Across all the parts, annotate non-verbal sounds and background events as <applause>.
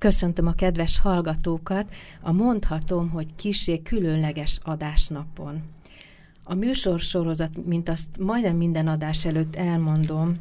Köszöntöm a kedves hallgatókat a mondhatom, hogy kisé különleges adásnapon. A műsorsorozat, mint azt majdnem minden adás előtt elmondom,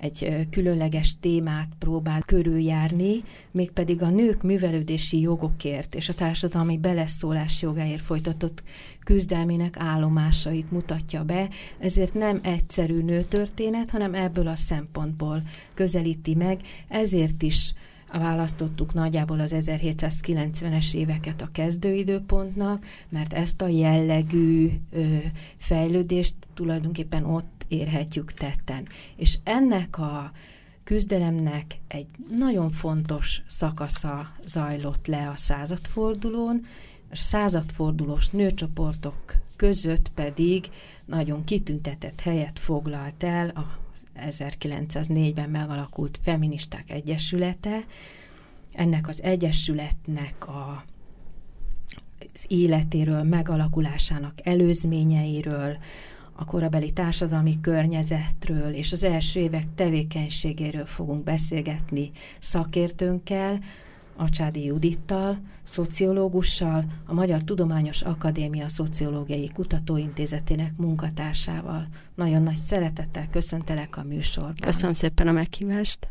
egy különleges témát próbál körüljárni, mégpedig a nők művelődési jogokért és a társadalmi beleszólás jogáért folytatott küzdelmének állomásait mutatja be, ezért nem egyszerű nőtörténet, hanem ebből a szempontból közelíti meg, ezért is választottuk nagyjából az 1790-es éveket a kezdőidőpontnak, mert ezt a jellegű ö, fejlődést tulajdonképpen ott érhetjük tetten. És ennek a küzdelemnek egy nagyon fontos szakasza zajlott le a századfordulón, a századfordulós nőcsoportok között pedig nagyon kitüntetett helyet foglalt el a 1904-ben megalakult Feministák Egyesülete. Ennek az egyesületnek a az életéről, megalakulásának előzményeiről, a korabeli társadalmi környezetről és az első évek tevékenységéről fogunk beszélgetni szakértőnkkel, Acsádi Judittal, szociológussal, a Magyar Tudományos Akadémia Szociológiai Kutatóintézetének munkatársával. Nagyon nagy szeretettel köszöntelek a műsorban. Köszönöm szépen a meghívást.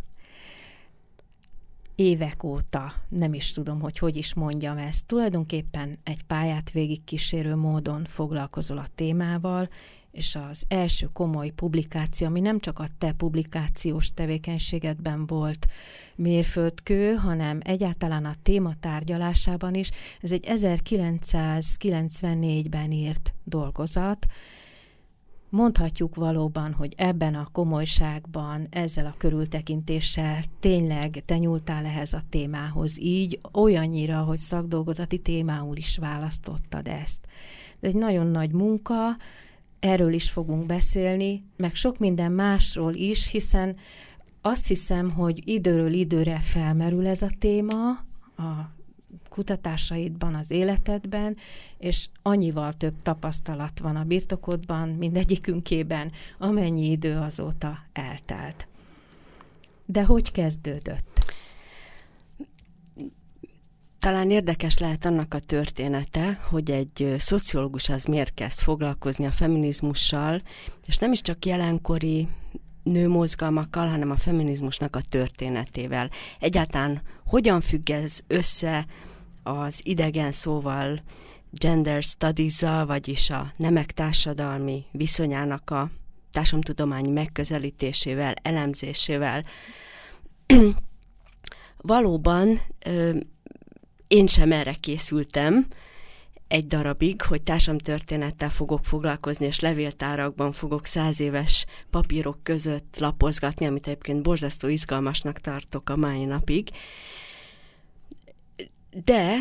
Évek óta, nem is tudom, hogy hogy is mondjam ezt, tulajdonképpen egy pályát végigkísérő módon foglalkozol a témával, és az első komoly publikáció, ami nem csak a te publikációs tevékenységedben volt mérföldkő, hanem egyáltalán a téma tárgyalásában is, ez egy 1994-ben írt dolgozat, Mondhatjuk valóban, hogy ebben a komolyságban, ezzel a körültekintéssel tényleg te nyúltál ehhez a témához így, olyannyira, hogy szakdolgozati témául is választottad ezt. Ez egy nagyon nagy munka, erről is fogunk beszélni, meg sok minden másról is, hiszen azt hiszem, hogy időről időre felmerül ez a téma a kutatásaidban, az életedben, és annyival több tapasztalat van a birtokodban, mindegyikünkében, amennyi idő azóta eltelt. De hogy kezdődött? Talán érdekes lehet annak a története, hogy egy szociológus az miért kezd foglalkozni a feminizmussal, és nem is csak jelenkori nőmozgalmakkal, hanem a feminizmusnak a történetével. Egyáltalán hogyan függ ez össze az idegen szóval gender studies vagyis a nemek társadalmi viszonyának a társadalomtudományi megközelítésével, elemzésével. <clears throat> Valóban én sem erre készültem egy darabig, hogy társamtörténettel fogok foglalkozni, és levéltárakban fogok száz éves papírok között lapozgatni, amit egyébként borzasztó izgalmasnak tartok a mai napig. De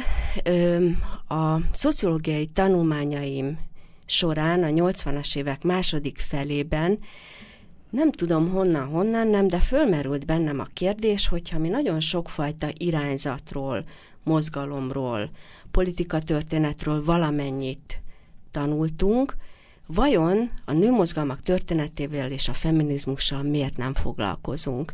ö, a szociológiai tanulmányaim során a 80-as évek második felében nem tudom honnan, honnan nem, de fölmerült bennem a kérdés, hogyha mi nagyon sokfajta irányzatról, mozgalomról, politikatörténetről valamennyit tanultunk, vajon a nőmozgalmak történetével és a feminizmussal miért nem foglalkozunk?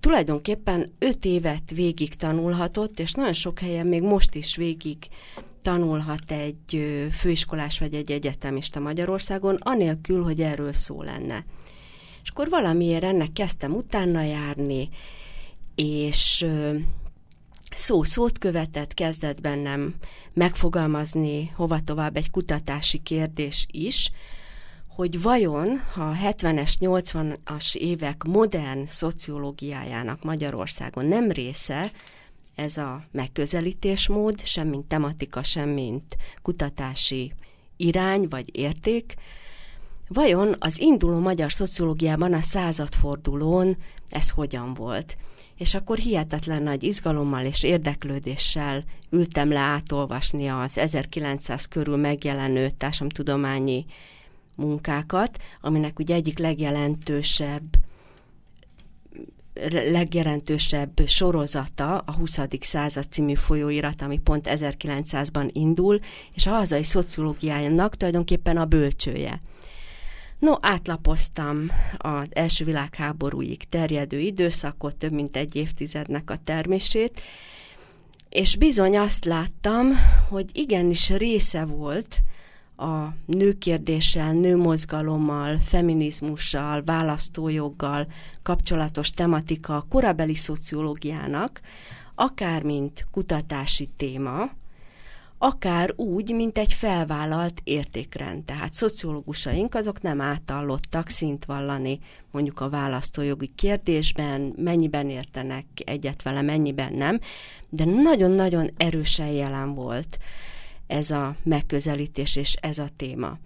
Tulajdonképpen öt évet végig tanulhatott, és nagyon sok helyen még most is végig tanulhat egy főiskolás vagy egy egyetemista Magyarországon, anélkül, hogy erről szó lenne. És akkor valamiért ennek kezdtem utána járni, és szó szót követett, kezdett bennem megfogalmazni hova tovább egy kutatási kérdés is, hogy vajon a 70-es, 80-as évek modern szociológiájának Magyarországon nem része ez a megközelítésmód, sem mint tematika, sem mint kutatási irány vagy érték, vajon az induló magyar szociológiában a századfordulón ez hogyan volt. És akkor hihetetlen nagy izgalommal és érdeklődéssel ültem le átolvasni az 1900 körül megjelenő társadalomtudományi munkákat, aminek ugye egyik legjelentősebb legjelentősebb sorozata a 20. század című folyóirat, ami pont 1900-ban indul, és a hazai szociológiájának tulajdonképpen a bölcsője. No, átlapoztam az első világháborúig terjedő időszakot, több mint egy évtizednek a termését, és bizony azt láttam, hogy igenis része volt a nőkérdéssel, nőmozgalommal, feminizmussal, választójoggal kapcsolatos tematika a korabeli szociológiának, akár mint kutatási téma, akár úgy, mint egy felvállalt értékrend. Tehát szociológusaink azok nem átallottak szint vallani mondjuk a választójogi kérdésben, mennyiben értenek egyet vele, mennyiben nem, de nagyon-nagyon erősen jelen volt ez a megközelítés és ez a téma.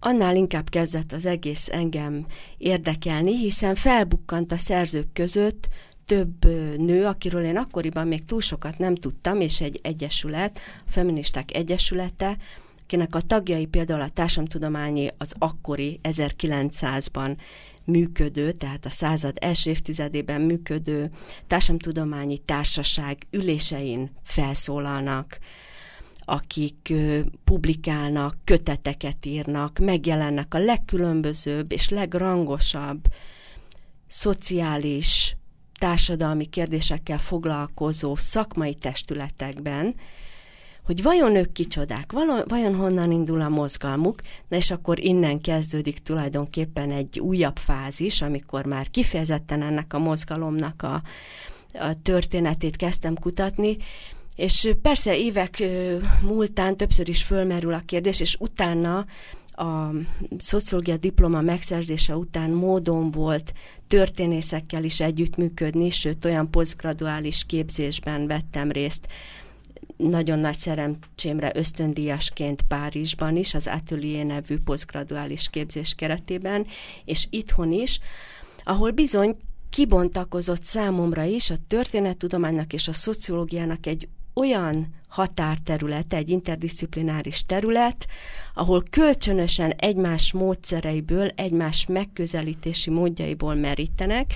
Annál inkább kezdett az egész engem érdekelni, hiszen felbukkant a szerzők között több nő, akiről én akkoriban még túl sokat nem tudtam, és egy egyesület, a Feministák Egyesülete, akinek a tagjai például a társadalomtudományi az akkori 1900-ban működő, tehát a század első évtizedében működő társadalomtudományi társaság ülésein felszólalnak, akik publikálnak, köteteket írnak, megjelennek a legkülönbözőbb és legrangosabb szociális, társadalmi kérdésekkel foglalkozó szakmai testületekben, hogy vajon ők kicsodák, vajon honnan indul a mozgalmuk, na és akkor innen kezdődik tulajdonképpen egy újabb fázis, amikor már kifejezetten ennek a mozgalomnak a, a történetét kezdtem kutatni, és persze évek múltán többször is fölmerül a kérdés, és utána a szociológia diploma megszerzése után módon volt történészekkel is együttműködni, sőt olyan posztgraduális képzésben vettem részt, nagyon nagy szerencsémre ösztöndíjasként Párizsban is, az Atelier nevű posztgraduális képzés keretében, és itthon is, ahol bizony kibontakozott számomra is a történettudománynak és a szociológiának egy olyan határterület, egy interdisziplináris terület, ahol kölcsönösen egymás módszereiből, egymás megközelítési módjaiból merítenek,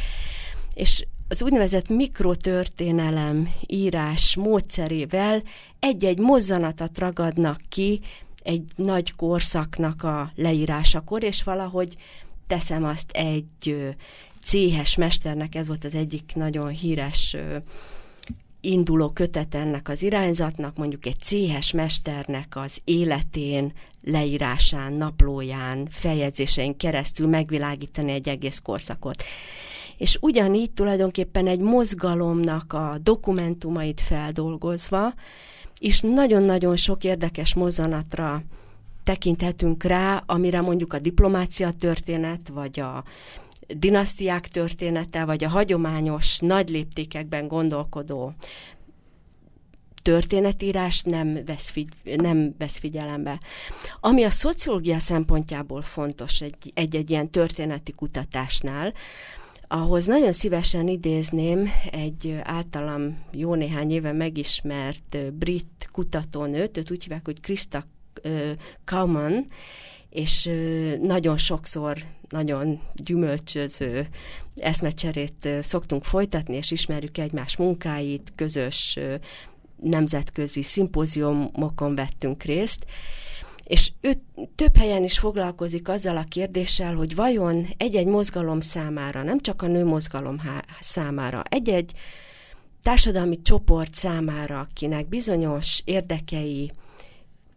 és az úgynevezett mikrotörténelem írás módszerével egy-egy mozzanatot ragadnak ki egy nagy korszaknak a leírásakor, és valahogy teszem azt egy céhes mesternek, ez volt az egyik nagyon híres induló kötet ennek az irányzatnak, mondjuk egy céhes mesternek az életén, leírásán, naplóján, feljegyzésein keresztül megvilágítani egy egész korszakot. És ugyanígy tulajdonképpen egy mozgalomnak a dokumentumait feldolgozva, és nagyon-nagyon sok érdekes mozzanatra tekinthetünk rá, amire mondjuk a diplomácia történet, vagy a dinasztiák története, vagy a hagyományos nagy léptékekben gondolkodó történetírás nem vesz, figy- nem vesz figyelembe. Ami a szociológia szempontjából fontos egy-egy ilyen történeti kutatásnál, ahhoz nagyon szívesen idézném egy általam jó néhány éve megismert brit kutatónőt, őt úgy hívják, hogy Krista Kauman, és nagyon sokszor nagyon gyümölcsöző eszmecserét szoktunk folytatni, és ismerjük egymás munkáit, közös nemzetközi szimpóziumokon vettünk részt, és ő több helyen is foglalkozik azzal a kérdéssel, hogy vajon egy-egy mozgalom számára, nem csak a nő mozgalom számára, egy-egy társadalmi csoport számára, akinek bizonyos érdekei,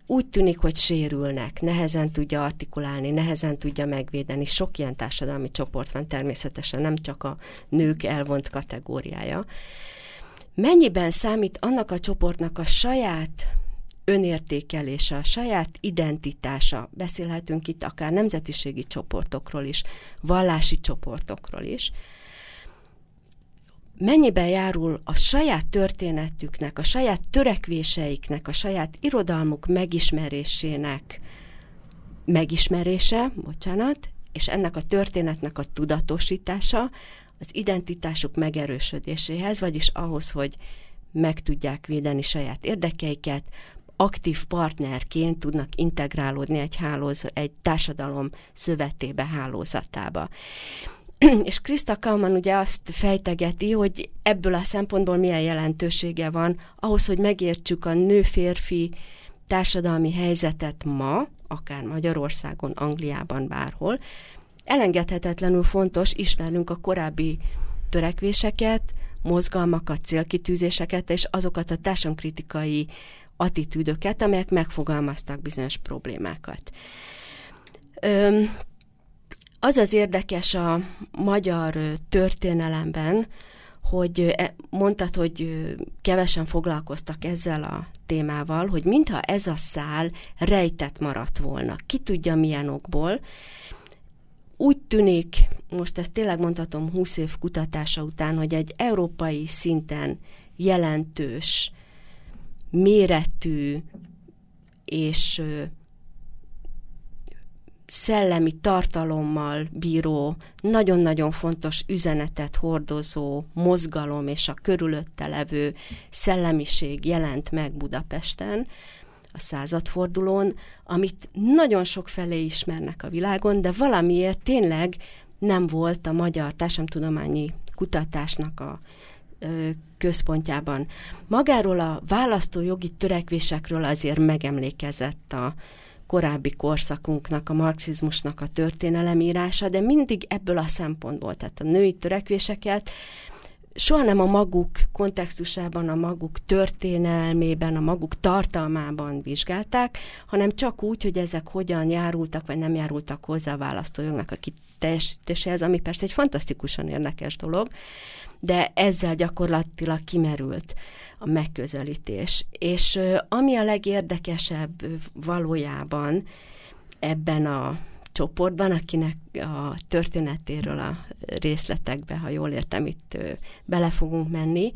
úgy tűnik, hogy sérülnek, nehezen tudja artikulálni, nehezen tudja megvédeni. Sok ilyen társadalmi csoport van természetesen, nem csak a nők elvont kategóriája. Mennyiben számít annak a csoportnak a saját önértékelése, a saját identitása, beszélhetünk itt akár nemzetiségi csoportokról is, vallási csoportokról is, mennyiben járul a saját történetüknek, a saját törekvéseiknek, a saját irodalmuk megismerésének megismerése, bocsánat, és ennek a történetnek a tudatosítása az identitásuk megerősödéséhez, vagyis ahhoz, hogy meg tudják védeni saját érdekeiket, aktív partnerként tudnak integrálódni egy, hálóz, egy társadalom szövetébe, hálózatába. <clears throat> És Krista Kauman ugye azt fejtegeti, hogy ebből a szempontból milyen jelentősége van ahhoz, hogy megértsük a nő-férfi társadalmi helyzetet ma, akár Magyarországon, Angliában, bárhol, elengedhetetlenül fontos ismernünk a korábbi törekvéseket, mozgalmakat, célkitűzéseket, és azokat a társadalomkritikai attitűdöket, amelyek megfogalmaztak bizonyos problémákat. Öm, az az érdekes a magyar történelemben, hogy e, mondtad, hogy kevesen foglalkoztak ezzel a témával, hogy mintha ez a szál rejtett maradt volna. Ki tudja milyen okból. Úgy tűnik, most ezt tényleg mondhatom 20 év kutatása után, hogy egy európai szinten jelentős, méretű és szellemi tartalommal bíró, nagyon-nagyon fontos üzenetet hordozó mozgalom és a körülötte levő szellemiség jelent meg Budapesten a századfordulón, amit nagyon sok felé ismernek a világon, de valamiért tényleg nem volt a magyar társadalomtudományi kutatásnak a központjában. Magáról a választójogi törekvésekről azért megemlékezett a korábbi korszakunknak, a marxizmusnak a történelemírása, de mindig ebből a szempontból, tehát a női törekvéseket soha nem a maguk kontextusában, a maguk történelmében, a maguk tartalmában vizsgálták, hanem csak úgy, hogy ezek hogyan járultak, vagy nem járultak hozzá a választójognak a kiteljesítéséhez, ami persze egy fantasztikusan érdekes dolog, de ezzel gyakorlatilag kimerült a megközelítés. És ami a legérdekesebb valójában ebben a csoportban, akinek a történetéről a részletekbe, ha jól értem, itt bele fogunk menni,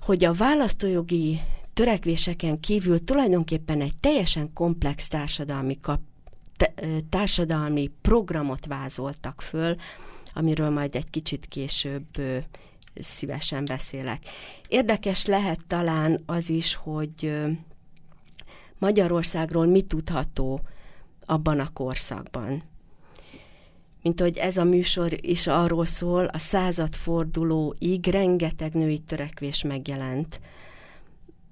hogy a választójogi törekvéseken kívül tulajdonképpen egy teljesen komplex társadalmi, kap, társadalmi programot vázoltak föl, amiről majd egy kicsit később szívesen beszélek. Érdekes lehet talán az is, hogy Magyarországról mi tudható abban a korszakban. Mint hogy ez a műsor is arról szól, a századfordulóig rengeteg női törekvés megjelent.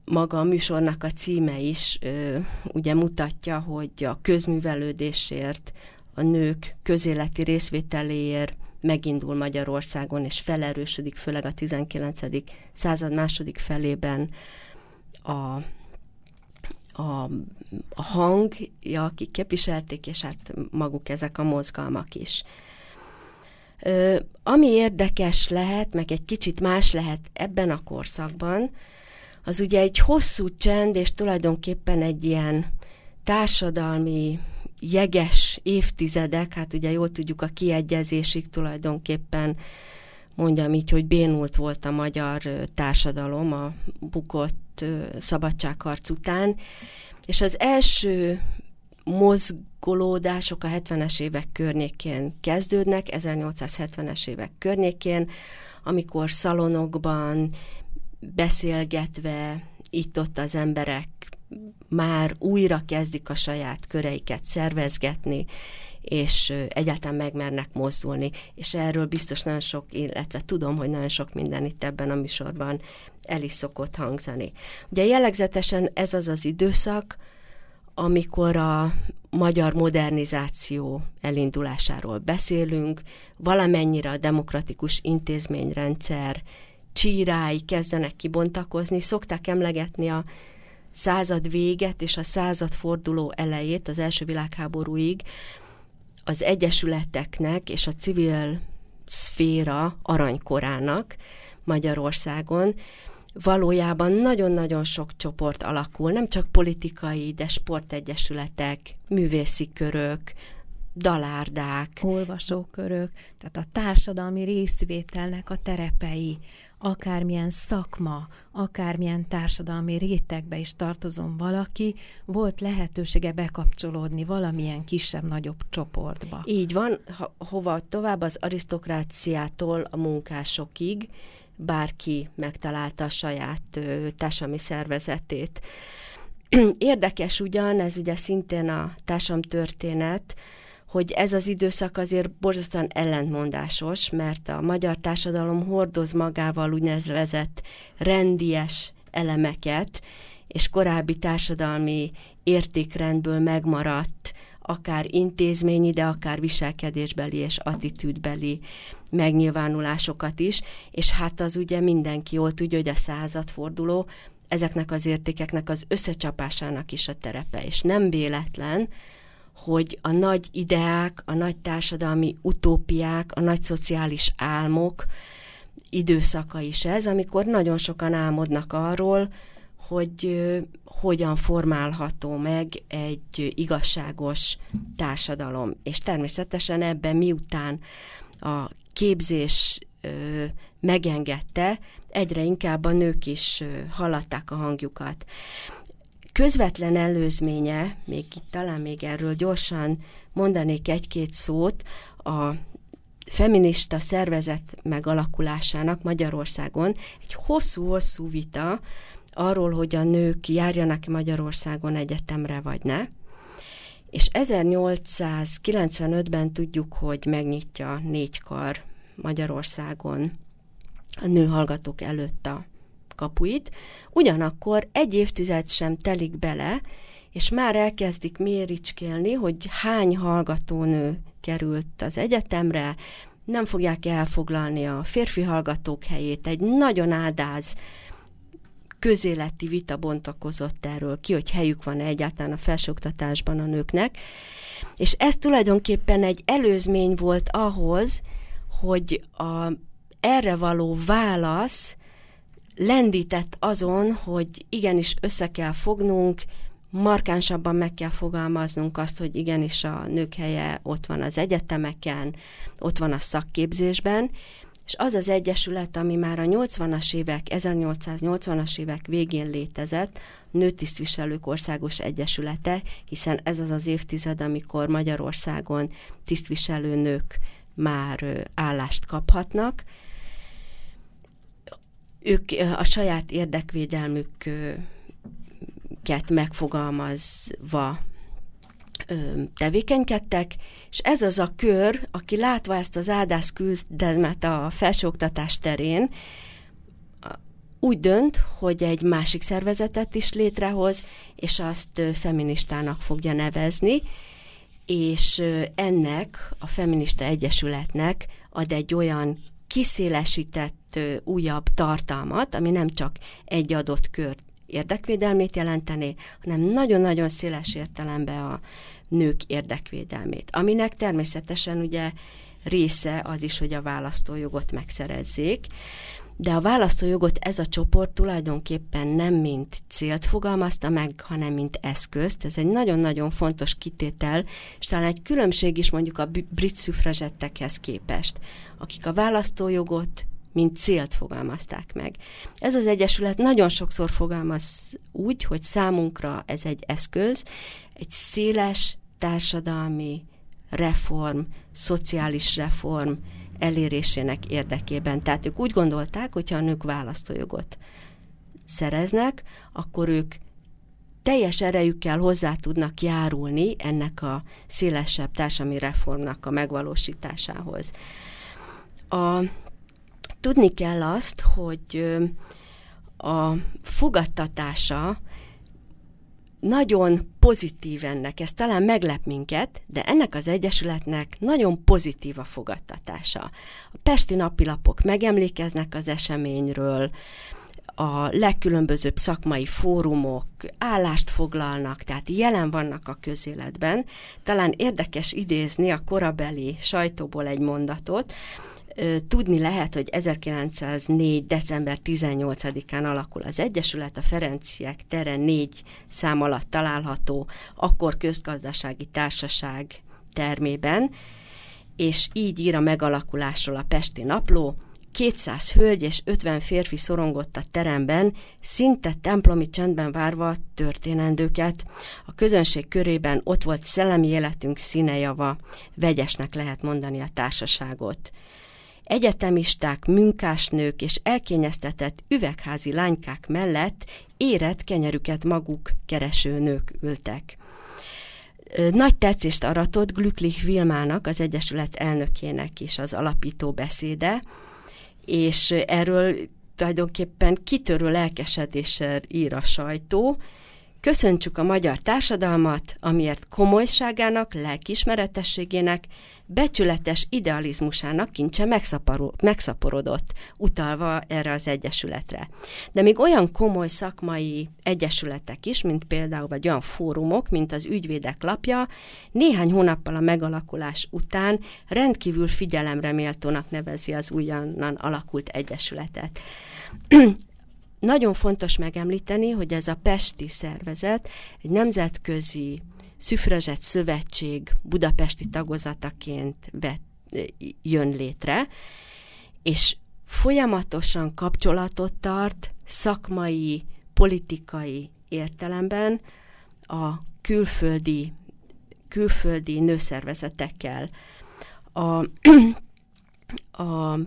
Maga a műsornak a címe is ö, ugye mutatja, hogy a közművelődésért, a nők közéleti részvételéért megindul Magyarországon, és felerősödik, főleg a 19. század második felében a, a, a hangja, akik képviselték, és hát maguk ezek a mozgalmak is. Ö, ami érdekes lehet, meg egy kicsit más lehet ebben a korszakban, az ugye egy hosszú csend, és tulajdonképpen egy ilyen társadalmi jeges évtizedek, hát ugye jól tudjuk a kiegyezésig tulajdonképpen mondjam így, hogy bénult volt a magyar társadalom a bukott szabadságharc után, és az első mozgolódások a 70-es évek környékén kezdődnek, 1870-es évek környékén, amikor szalonokban beszélgetve itt-ott az emberek már újra kezdik a saját köreiket szervezgetni, és egyáltalán megmernek mozdulni, és erről biztos nagyon sok, illetve tudom, hogy nagyon sok minden itt ebben a műsorban el is szokott hangzani. Ugye jellegzetesen ez az az időszak, amikor a magyar modernizáció elindulásáról beszélünk, valamennyire a demokratikus intézményrendszer csírái kezdenek kibontakozni, szokták emlegetni a század véget és a század forduló elejét, az első világháborúig az egyesületeknek és a civil szféra aranykorának Magyarországon valójában nagyon-nagyon sok csoport alakul, nem csak politikai, de sportegyesületek, művészi körök, dalárdák. Olvasókörök, tehát a társadalmi részvételnek a terepei, akármilyen szakma, akármilán társadalmi rétegbe is tartozom valaki, volt lehetősége bekapcsolódni valamilyen kisebb-nagyobb csoportba. Így van, hova tovább az arisztokráciától a munkásokig, bárki megtalálta a saját ö, társadalmi szervezetét. <clears throat> Érdekes ugyan, ez ugye szintén a társadalomtörténet, hogy ez az időszak azért borzasztóan ellentmondásos, mert a magyar társadalom hordoz magával úgynevezett rendies elemeket, és korábbi társadalmi értékrendből megmaradt akár intézményi, de akár viselkedésbeli és attitűdbeli megnyilvánulásokat is, és hát az ugye mindenki jól tudja, hogy a századforduló ezeknek az értékeknek az összecsapásának is a terepe, és nem véletlen, hogy a nagy ideák, a nagy társadalmi utópiák, a nagy szociális álmok időszaka is ez, amikor nagyon sokan álmodnak arról, hogy hogyan formálható meg egy igazságos társadalom. És természetesen ebben miután a képzés megengedte, egyre inkább a nők is hallatták a hangjukat közvetlen előzménye, még itt talán még erről gyorsan mondanék egy-két szót, a feminista szervezet megalakulásának Magyarországon egy hosszú-hosszú vita arról, hogy a nők járjanak Magyarországon egyetemre vagy ne. És 1895-ben tudjuk, hogy megnyitja négy kar Magyarországon a nőhallgatók előtt a kapuit, ugyanakkor egy évtized sem telik bele, és már elkezdik méricskélni, hogy hány hallgatónő került az egyetemre, nem fogják elfoglalni a férfi hallgatók helyét. Egy nagyon ádáz közéleti vita bontakozott erről ki, hogy helyük van -e egyáltalán a felsőoktatásban a nőknek. És ez tulajdonképpen egy előzmény volt ahhoz, hogy a erre való válasz lendített azon, hogy igenis össze kell fognunk, markánsabban meg kell fogalmaznunk azt, hogy igenis a nők helye ott van az egyetemeken, ott van a szakképzésben, és az az egyesület, ami már a 80-as évek, 1880-as évek végén létezett, Nőtisztviselők Országos Egyesülete, hiszen ez az az évtized, amikor Magyarországon tisztviselő nők már állást kaphatnak, ők a saját érdekvédelmüket megfogalmazva tevékenykedtek, és ez az a kör, aki látva ezt az áldász küzdelmet a felsőoktatás terén, úgy dönt, hogy egy másik szervezetet is létrehoz, és azt feministának fogja nevezni, és ennek, a feminista egyesületnek ad egy olyan kiszélesített újabb tartalmat, ami nem csak egy adott kör érdekvédelmét jelenteni, hanem nagyon-nagyon széles értelemben a nők érdekvédelmét, aminek természetesen ugye része az is, hogy a választójogot megszerezzék, de a választójogot ez a csoport tulajdonképpen nem mint célt fogalmazta meg, hanem mint eszközt. Ez egy nagyon-nagyon fontos kitétel, és talán egy különbség is mondjuk a brit szüfrazsettekhez képest, akik a választójogot mint célt fogalmazták meg. Ez az Egyesület nagyon sokszor fogalmaz úgy, hogy számunkra ez egy eszköz, egy széles társadalmi reform, szociális reform, elérésének érdekében. Tehát ők úgy gondolták, hogyha a nők választójogot szereznek, akkor ők teljes erejükkel hozzá tudnak járulni ennek a szélesebb társadalmi reformnak a megvalósításához. A, tudni kell azt, hogy a fogadtatása nagyon pozitív ennek, ez talán meglep minket, de ennek az Egyesületnek nagyon pozitív a fogadtatása. A pesti napilapok megemlékeznek az eseményről, a legkülönbözőbb szakmai fórumok állást foglalnak, tehát jelen vannak a közéletben. Talán érdekes idézni a korabeli sajtóból egy mondatot, Tudni lehet, hogy 1904. december 18-án alakul az Egyesület, a Ferenciek tere négy szám alatt található, akkor közgazdasági társaság termében, és így ír a megalakulásról a Pesti Napló, 200 hölgy és 50 férfi szorongott a teremben, szinte templomi csendben várva a történendőket. A közönség körében ott volt szellemi életünk színejava, vegyesnek lehet mondani a társaságot. Egyetemisták, munkásnők és elkényeztetett üvegházi lánykák mellett érett kenyerüket maguk kereső nők ültek. Nagy tetszést aratott Glücklich Vilmának, az Egyesület elnökének is az alapító beszéde, és erről tulajdonképpen kitörő lelkesedéssel ír a sajtó, Köszöntsük a magyar társadalmat, amiért komolyságának, lelkismeretességének, becsületes idealizmusának kincse megszaporodott, utalva erre az egyesületre. De még olyan komoly szakmai egyesületek is, mint például, vagy olyan fórumok, mint az ügyvédek lapja, néhány hónappal a megalakulás után rendkívül figyelemre nevezi az újonnan alakult egyesületet. Nagyon fontos megemlíteni, hogy ez a Pesti szervezet egy nemzetközi szüfrezett szövetség budapesti tagozataként vet, jön létre, és folyamatosan kapcsolatot tart szakmai, politikai értelemben a külföldi, külföldi nőszervezetekkel. A, <clears throat> a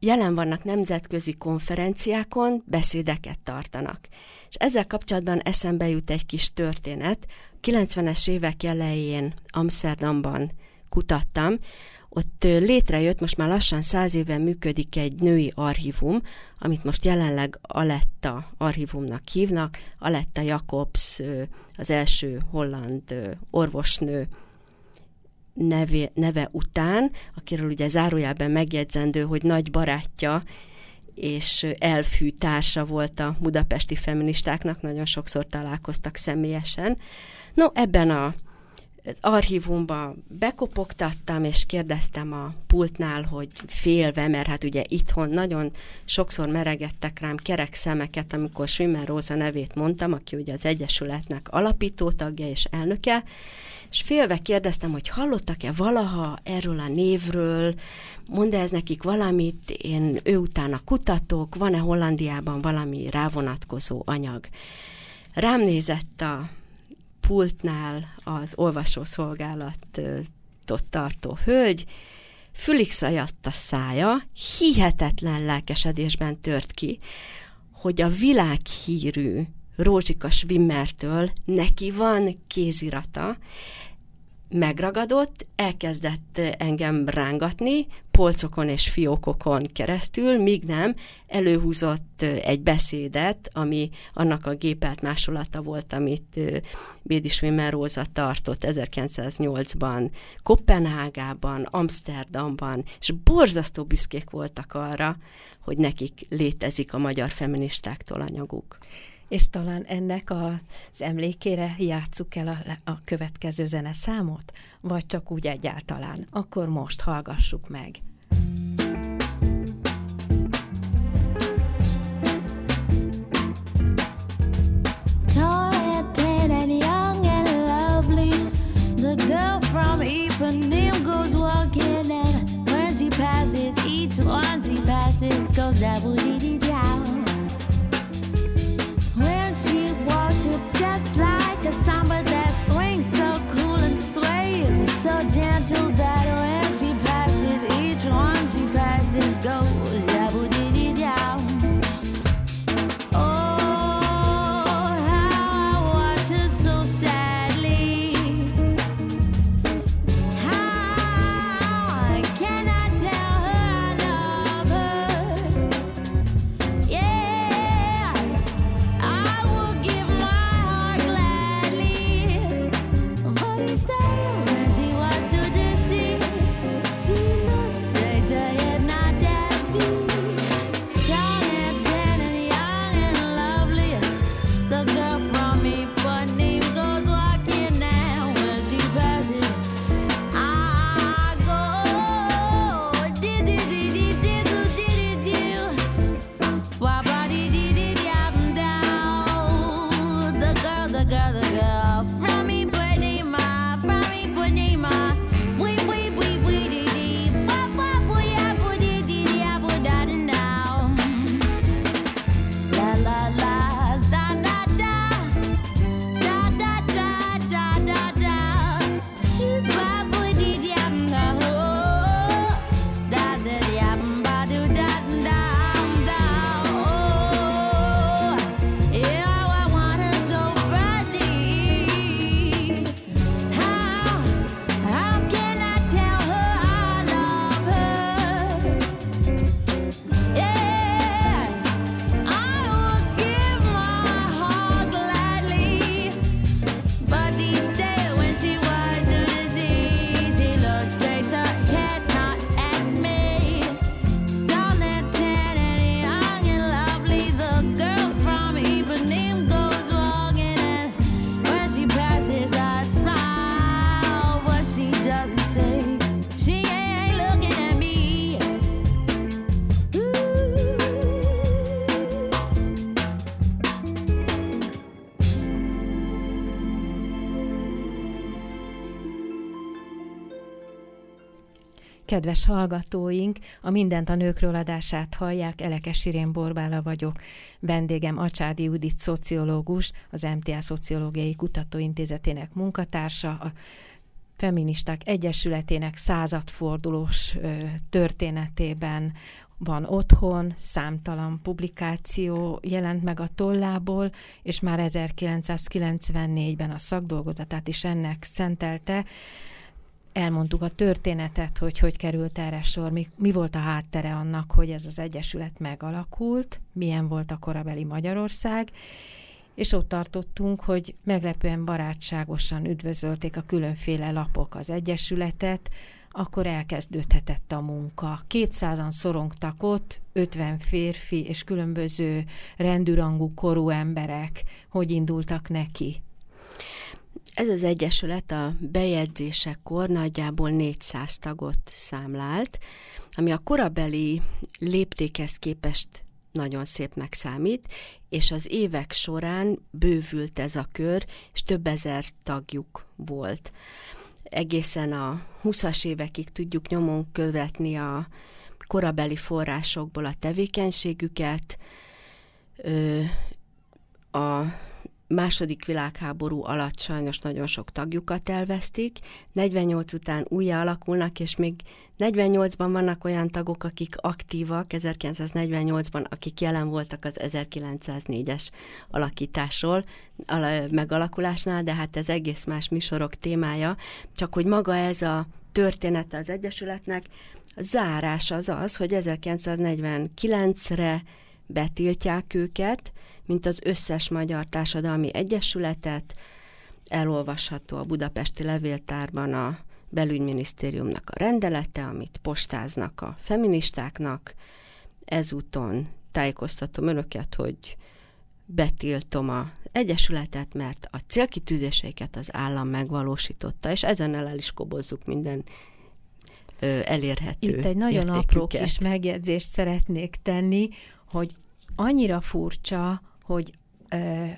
jelen vannak nemzetközi konferenciákon, beszédeket tartanak. És ezzel kapcsolatban eszembe jut egy kis történet. 90-es évek elején Amsterdamban kutattam, ott létrejött, most már lassan száz éve működik egy női archívum, amit most jelenleg Aletta archívumnak hívnak. Aletta Jacobs, az első holland orvosnő neve, neve után, akiről ugye zárójában megjegyzendő, hogy nagy barátja és elfű társa volt a budapesti feministáknak, nagyon sokszor találkoztak személyesen. No, ebben a archívumba bekopogtattam, és kérdeztem a pultnál, hogy félve, mert hát ugye itthon nagyon sokszor meregettek rám kerek szemeket, amikor Schwimmer Róza nevét mondtam, aki ugye az Egyesületnek alapító tagja és elnöke, és félve kérdeztem, hogy hallottak-e valaha erről a névről, mond ez nekik valamit, én ő utána kutatok, van-e Hollandiában valami rávonatkozó anyag. Rám nézett a pultnál az olvasószolgálatot tartó hölgy, fülig szajadt a szája, hihetetlen lelkesedésben tört ki, hogy a világhírű Rózsikas Wimmertől neki van kézirata, megragadott, elkezdett engem rángatni, polcokon és fiókokon keresztül, míg nem előhúzott egy beszédet, ami annak a gépelt másolata volt, amit Bédis Wimmer Róza tartott 1908-ban Kopenhágában, Amsterdamban, és borzasztó büszkék voltak arra, hogy nekik létezik a magyar feministáktól anyaguk és talán ennek az emlékére játsszuk el a, a következő zene számot, vagy csak úgy egyáltalán. Akkor most hallgassuk meg. passes, Kedves hallgatóink, a Mindent a nőkről adását hallják, Elekes Irén Borbála vagyok. Vendégem Acsádi Judit szociológus, az MTA Szociológiai Kutatóintézetének munkatársa, a Feministák Egyesületének századfordulós történetében van otthon, számtalan publikáció jelent meg a tollából, és már 1994-ben a szakdolgozatát is ennek szentelte elmondtuk a történetet, hogy hogy került erre sor, mi, mi volt a háttere annak, hogy ez az Egyesület megalakult, milyen volt a korabeli Magyarország, és ott tartottunk, hogy meglepően barátságosan üdvözölték a különféle lapok az Egyesületet, akkor elkezdődhetett a munka. 200-an szorongtak ott, 50 férfi és különböző rendűrangú korú emberek, hogy indultak neki. Ez az egyesület a bejegyzésekor nagyjából 400 tagot számlált, ami a korabeli léptékhez képest nagyon szépnek számít, és az évek során bővült ez a kör, és több ezer tagjuk volt. Egészen a 20-as évekig tudjuk nyomon követni a korabeli forrásokból a tevékenységüket, a második világháború alatt sajnos nagyon sok tagjukat elvesztik, 48 után újra alakulnak, és még 48-ban vannak olyan tagok, akik aktívak 1948-ban, akik jelen voltak az 1904-es alakításról, megalakulásnál, de hát ez egész más műsorok témája, csak hogy maga ez a története az Egyesületnek, a zárás az az, hogy 1949-re betiltják őket, mint az összes magyar társadalmi egyesületet, elolvasható a budapesti levéltárban a belügyminisztériumnak a rendelete, amit postáznak a feministáknak. Ezúton tájékoztatom önöket, hogy betiltom a egyesületet, mert a célkitűzéseiket az állam megvalósította, és ezen el is kobozzuk minden ö, elérhető Itt egy nagyon értéküket. apró kis megjegyzést szeretnék tenni, hogy annyira furcsa, hogy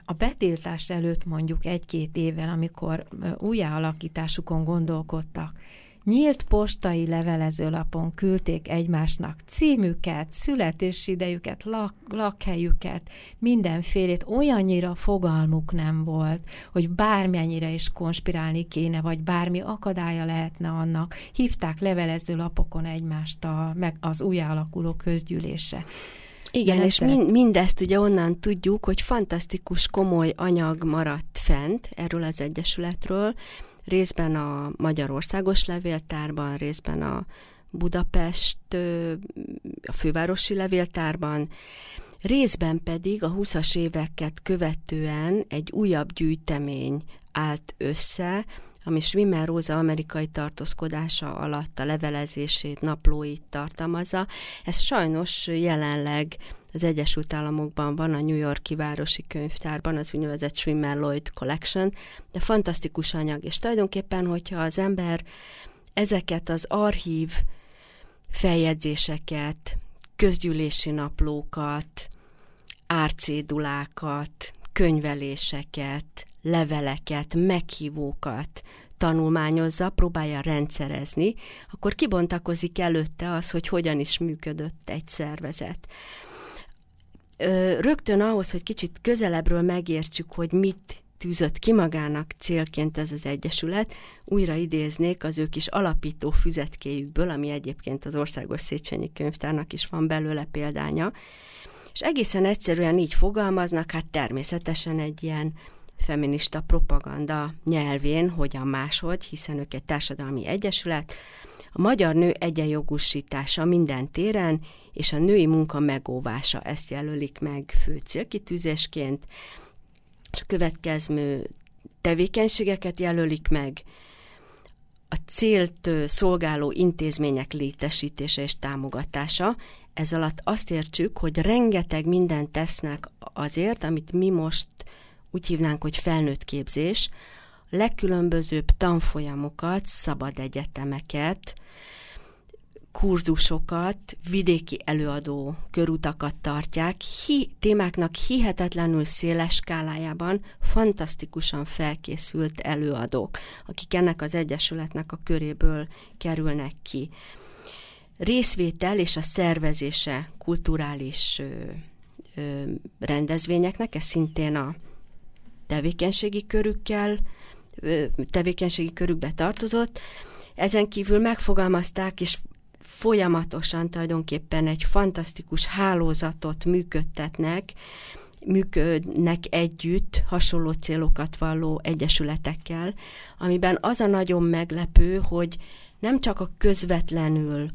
a betiltás előtt mondjuk egy-két évvel, amikor újjáalakításukon gondolkodtak, nyílt postai levelezőlapon küldték egymásnak címüket, születési idejüket, lak, lakhelyüket, mindenfélét, olyannyira fogalmuk nem volt, hogy bármennyire is konspirálni kéne, vagy bármi akadálya lehetne annak. Hívták levelezőlapokon egymást a, meg az újjáalakuló közgyűlése. Igen, és mind, mindezt ugye onnan tudjuk, hogy fantasztikus, komoly anyag maradt fent erről az Egyesületről, részben a Magyarországos Levéltárban, részben a Budapest, a fővárosi levéltárban, részben pedig a 20-as éveket követően egy újabb gyűjtemény állt össze, ami Schwimmer Róza amerikai tartózkodása alatt a levelezését, naplóit tartalmazza. Ez sajnos jelenleg az Egyesült Államokban van a New Yorki Városi Könyvtárban, az úgynevezett Schwimmer Lloyd Collection, de fantasztikus anyag, és tulajdonképpen, hogyha az ember ezeket az archív feljegyzéseket, közgyűlési naplókat, árcédulákat, könyveléseket, leveleket, meghívókat tanulmányozza, próbálja rendszerezni, akkor kibontakozik előtte az, hogy hogyan is működött egy szervezet. Rögtön ahhoz, hogy kicsit közelebbről megértsük, hogy mit tűzött ki magának célként ez az egyesület, újra idéznék az ő kis alapító füzetkéjükből, ami egyébként az Országos Széchenyi Könyvtárnak is van belőle példánya, és egészen egyszerűen így fogalmaznak, hát természetesen egy ilyen feminista propaganda nyelvén, hogyan máshogy, hiszen ők egy társadalmi egyesület, a magyar nő egyenjogúsítása minden téren, és a női munka megóvása, ezt jelölik meg fő célkitűzésként, és a következő tevékenységeket jelölik meg, a célt szolgáló intézmények létesítése és támogatása. Ez alatt azt értsük, hogy rengeteg mindent tesznek azért, amit mi most úgy hívnánk, hogy felnőtt képzés, legkülönbözőbb tanfolyamokat, szabad egyetemeket, kurzusokat, vidéki előadó körutakat tartják, hi, témáknak hihetetlenül széles skálájában fantasztikusan felkészült előadók, akik ennek az egyesületnek a köréből kerülnek ki. részvétel és a szervezése kulturális ö, ö, rendezvényeknek, ez szintén a tevékenységi körükkel, tevékenységi körükbe tartozott. Ezen kívül megfogalmazták és folyamatosan tulajdonképpen egy fantasztikus hálózatot működtetnek, működnek együtt hasonló célokat valló egyesületekkel, amiben az a nagyon meglepő, hogy nem csak a közvetlenül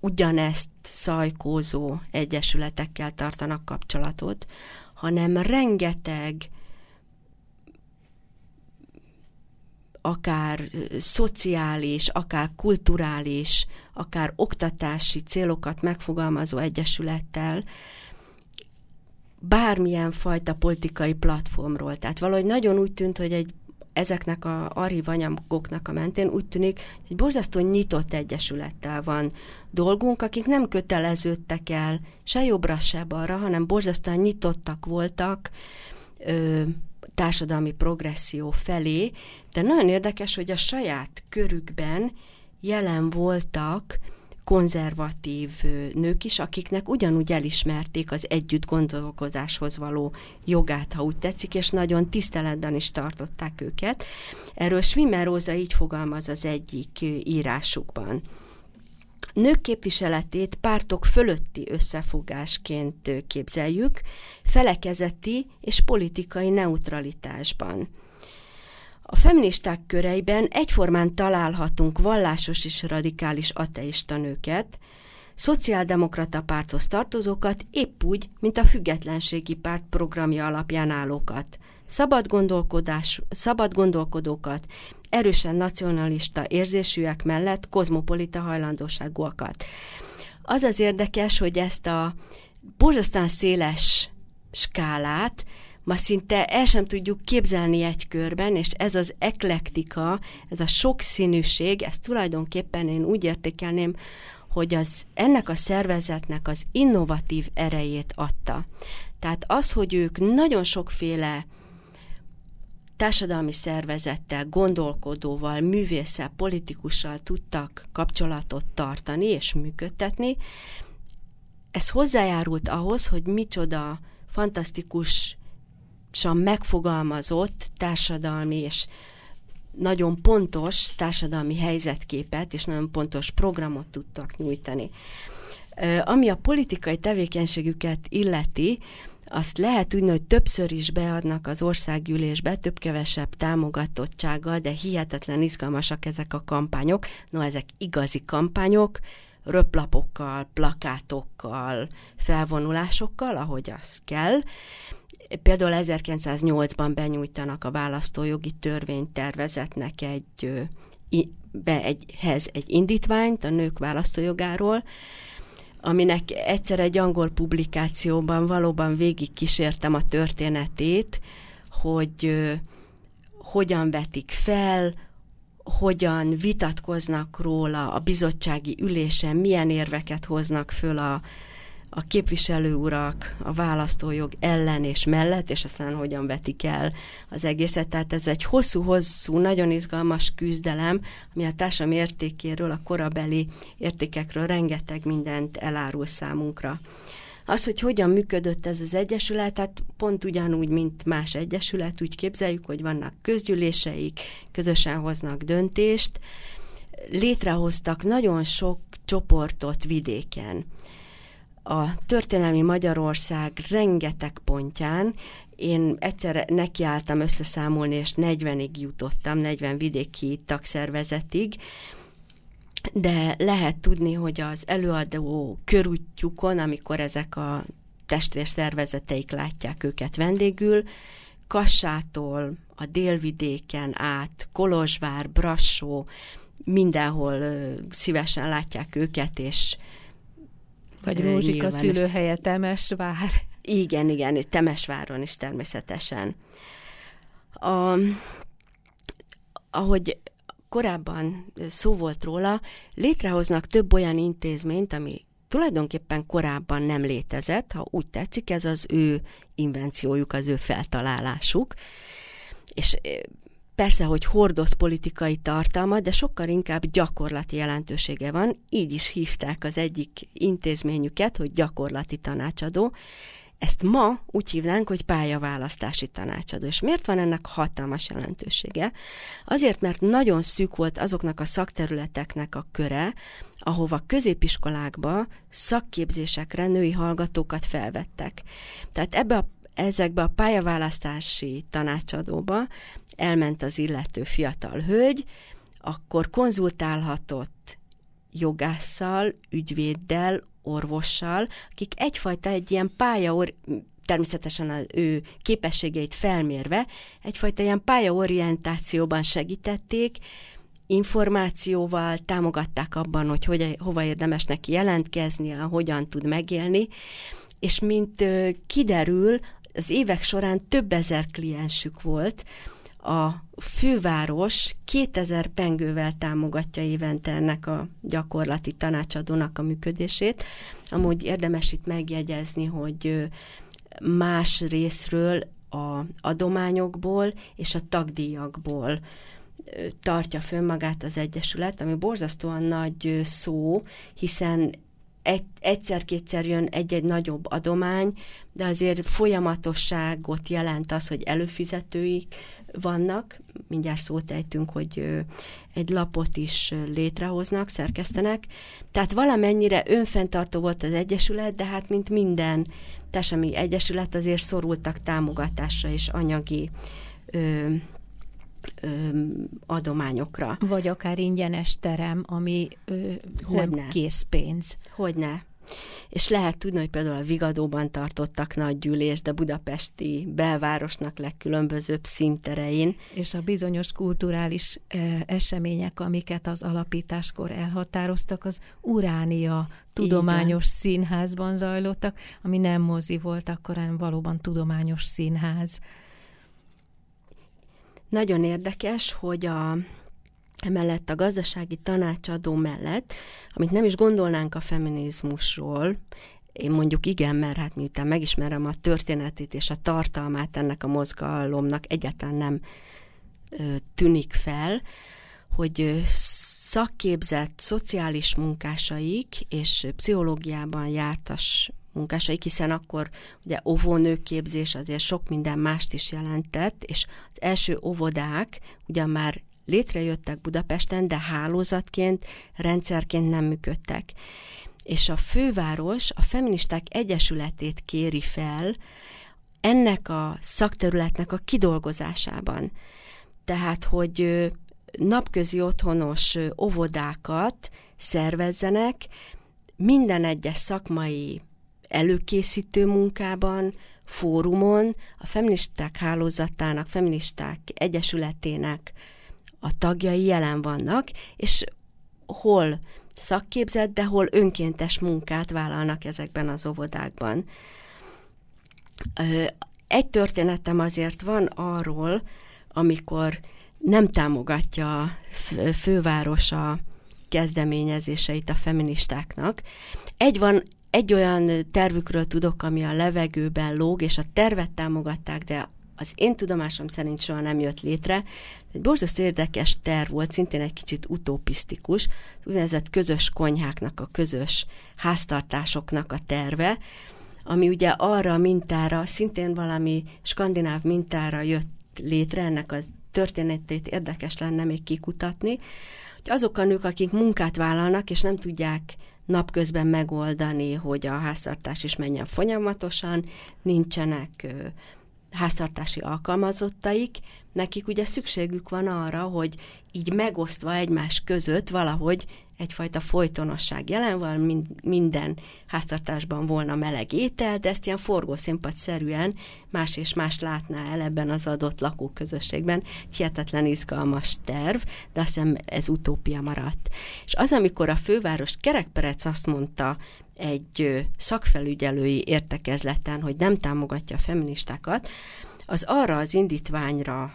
ugyanezt szajkózó egyesületekkel tartanak kapcsolatot, hanem rengeteg akár szociális, akár kulturális, akár oktatási célokat megfogalmazó egyesülettel, bármilyen fajta politikai platformról. Tehát valahogy nagyon úgy tűnt, hogy egy ezeknek a archív anyagoknak a mentén úgy tűnik, hogy borzasztó nyitott egyesülettel van dolgunk, akik nem köteleződtek el se jobbra, se balra, hanem borzasztóan nyitottak voltak ö, társadalmi progresszió felé, de nagyon érdekes, hogy a saját körükben jelen voltak konzervatív nők is, akiknek ugyanúgy elismerték az együtt gondolkozáshoz való jogát, ha úgy tetszik, és nagyon tiszteletben is tartották őket. Erről Schwimmer Róza így fogalmaz az egyik írásukban. Nők képviseletét pártok fölötti összefogásként képzeljük, felekezeti és politikai neutralitásban. A feministák köreiben egyformán találhatunk vallásos és radikális ateista nőket, szociáldemokrata párthoz tartozókat, épp úgy, mint a függetlenségi párt programja alapján állókat, szabad, gondolkodás, szabad gondolkodókat, erősen nacionalista érzésűek mellett kozmopolita hajlandóságúakat. Az az érdekes, hogy ezt a borzasztán széles skálát ma szinte el sem tudjuk képzelni egy körben, és ez az eklektika, ez a sokszínűség, ezt tulajdonképpen én úgy értékelném, hogy az, ennek a szervezetnek az innovatív erejét adta. Tehát az, hogy ők nagyon sokféle társadalmi szervezettel, gondolkodóval, művésszel, politikussal tudtak kapcsolatot tartani és működtetni, ez hozzájárult ahhoz, hogy micsoda fantasztikus megfogalmazott társadalmi és nagyon pontos társadalmi helyzetképet és nagyon pontos programot tudtak nyújtani. Ami a politikai tevékenységüket illeti, azt lehet úgy, hogy többször is beadnak az országgyűlésbe, több-kevesebb támogatottsággal, de hihetetlen izgalmasak ezek a kampányok. No, ezek igazi kampányok, röplapokkal, plakátokkal, felvonulásokkal, ahogy az kell, Például 1908-ban benyújtanak a választójogi törvénytervezetnek egy, be egyhez egy indítványt a nők választójogáról, aminek egyszer egy angol publikációban valóban végig kísértem a történetét, hogy hogyan vetik fel, hogyan vitatkoznak róla a bizottsági ülésen, milyen érveket hoznak föl a, a képviselő urak a választójog ellen és mellett, és aztán hogyan vetik el az egészet. Tehát ez egy hosszú-hosszú, nagyon izgalmas küzdelem, ami a társam értékéről, a korabeli értékekről rengeteg mindent elárul számunkra. Az, hogy hogyan működött ez az egyesület, hát pont ugyanúgy, mint más egyesület, úgy képzeljük, hogy vannak közgyűléseik, közösen hoznak döntést, létrehoztak nagyon sok csoportot vidéken a történelmi Magyarország rengeteg pontján én egyszer nekiálltam összeszámolni, és 40-ig jutottam, 40 vidéki tagszervezetig, de lehet tudni, hogy az előadó körútjukon, amikor ezek a testvérszervezeteik látják őket vendégül, Kassától a délvidéken át, Kolozsvár, Brassó, mindenhol szívesen látják őket, és vagy Rózsika szülőhelye Temesvár. Igen, igen, Temesváron is természetesen. A, ahogy korábban szó volt róla, létrehoznak több olyan intézményt, ami tulajdonképpen korábban nem létezett, ha úgy tetszik, ez az ő invenciójuk, az ő feltalálásuk, és persze, hogy hordoz politikai tartalma, de sokkal inkább gyakorlati jelentősége van. Így is hívták az egyik intézményüket, hogy gyakorlati tanácsadó. Ezt ma úgy hívnánk, hogy pályaválasztási tanácsadó. És miért van ennek hatalmas jelentősége? Azért, mert nagyon szűk volt azoknak a szakterületeknek a köre, ahova középiskolákba szakképzésekre női hallgatókat felvettek. Tehát ebbe a ezekbe a pályaválasztási tanácsadóba elment az illető fiatal hölgy, akkor konzultálhatott jogásszal, ügyvéddel, orvossal, akik egyfajta egy ilyen pálya, természetesen az ő képességeit felmérve, egyfajta ilyen pályaorientációban segítették, információval támogatták abban, hogy, hogy hova érdemes neki jelentkeznie, hogyan tud megélni, és mint kiderül, az évek során több ezer kliensük volt, a főváros 2000 pengővel támogatja évente ennek a gyakorlati tanácsadónak a működését. Amúgy érdemes itt megjegyezni, hogy más részről a adományokból és a tagdíjakból tartja fönn magát az Egyesület, ami borzasztóan nagy szó, hiszen egy, egyszer-kétszer jön egy-egy nagyobb adomány, de azért folyamatosságot jelent az, hogy előfizetőik vannak, mindjárt szót ejtünk, hogy egy lapot is létrehoznak, szerkesztenek. Tehát valamennyire önfenntartó volt az Egyesület, de hát mint minden társadalmi egyesület azért szorultak támogatásra és anyagi adományokra. Vagy akár ingyenes terem, ami ö, nem ne. készpénz. Hogyne. És lehet tudni, hogy például a Vigadóban tartottak nagy gyűlést, de budapesti belvárosnak legkülönbözőbb színterein. És a bizonyos kulturális események, amiket az alapításkor elhatároztak, az Uránia tudományos Igen. színházban zajlottak, ami nem mozi volt akkor, hanem valóban tudományos színház. Nagyon érdekes, hogy a, emellett a gazdasági tanácsadó mellett, amit nem is gondolnánk a feminizmusról, én mondjuk igen, mert hát miután megismerem a történetét és a tartalmát ennek a mozgalomnak, egyáltalán nem ö, tűnik fel, hogy szakképzett szociális munkásaik és pszichológiában jártas munkásaik, hiszen akkor ugye óvónőképzés azért sok minden mást is jelentett, és az első óvodák ugyan már létrejöttek Budapesten, de hálózatként, rendszerként nem működtek. És a főváros a Feministák Egyesületét kéri fel ennek a szakterületnek a kidolgozásában. Tehát, hogy napközi otthonos óvodákat szervezzenek, minden egyes szakmai előkészítő munkában, fórumon, a feministák hálózatának, feministák egyesületének a tagjai jelen vannak, és hol szakképzett, de hol önkéntes munkát vállalnak ezekben az óvodákban. Egy történetem azért arról, arról, amikor nem támogatja a főváros a kezdeményezéseit a feministáknak. Egy van, egy olyan tervükről tudok, ami a levegőben lóg, és a tervet támogatták, de az én tudomásom szerint soha nem jött létre. Egy borzasztó érdekes terv volt, szintén egy kicsit utopisztikus, úgynevezett közös konyháknak, a közös háztartásoknak a terve, ami ugye arra a mintára, szintén valami skandináv mintára jött létre, ennek a történetét érdekes lenne még kikutatni, hogy azok a nők, akik munkát vállalnak, és nem tudják napközben megoldani, hogy a háztartás is menjen folyamatosan, nincsenek háztartási alkalmazottaik, nekik ugye szükségük van arra, hogy így megosztva egymás között valahogy egyfajta folytonosság jelen van, minden háztartásban volna meleg étel, de ezt ilyen forgószínpad-szerűen más és más látná el ebben az adott lakóközösségben. Hihetetlen izgalmas terv, de azt hiszem ez utópia maradt. És az, amikor a főváros Kerekperec azt mondta egy szakfelügyelői értekezleten, hogy nem támogatja a feministákat, az arra az indítványra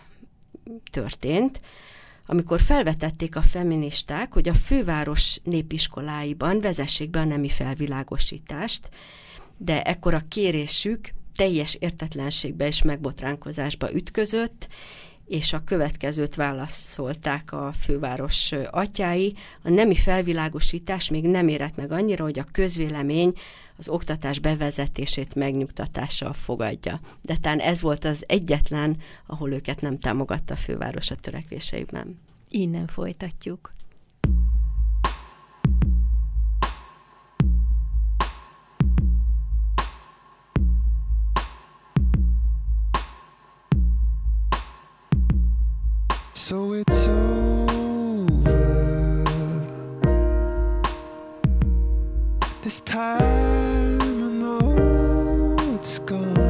történt, amikor felvetették a feministák, hogy a főváros népiskoláiban vezessék be a nemi felvilágosítást, de ekkor a kérésük teljes értetlenségbe és megbotránkozásba ütközött, és a következőt válaszolták a főváros atyái. A nemi felvilágosítás még nem érett meg annyira, hogy a közvélemény az oktatás bevezetését megnyugtatással fogadja. De talán ez volt az egyetlen, ahol őket nem támogatta a főváros a törekvéseikben. Innen folytatjuk. So it's over. This time know it's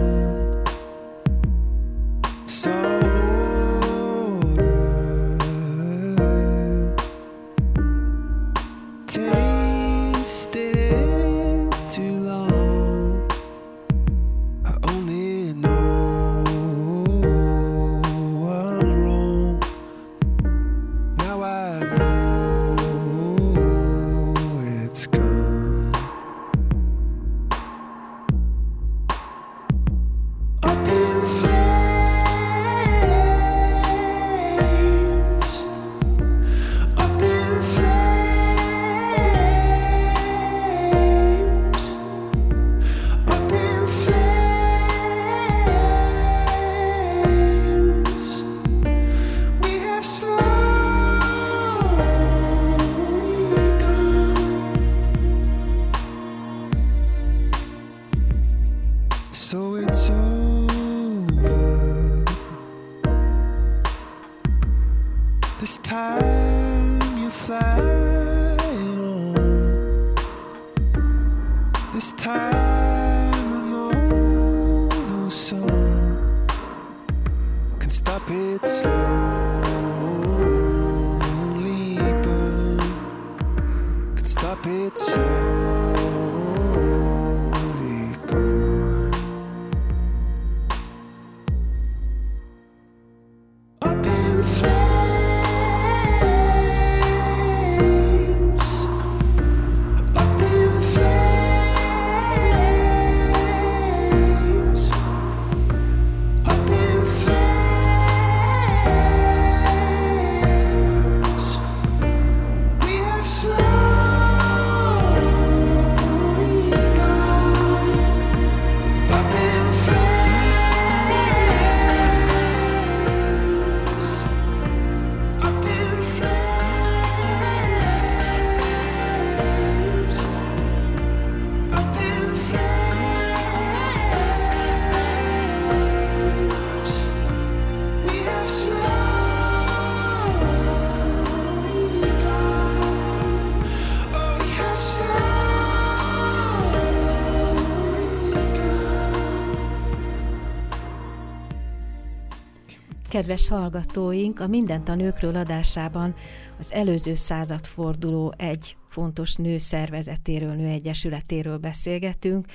Kedves hallgatóink, a Mindent a nőkről adásában az előző századforduló egy fontos nő szervezetéről, nőegyesületéről beszélgetünk,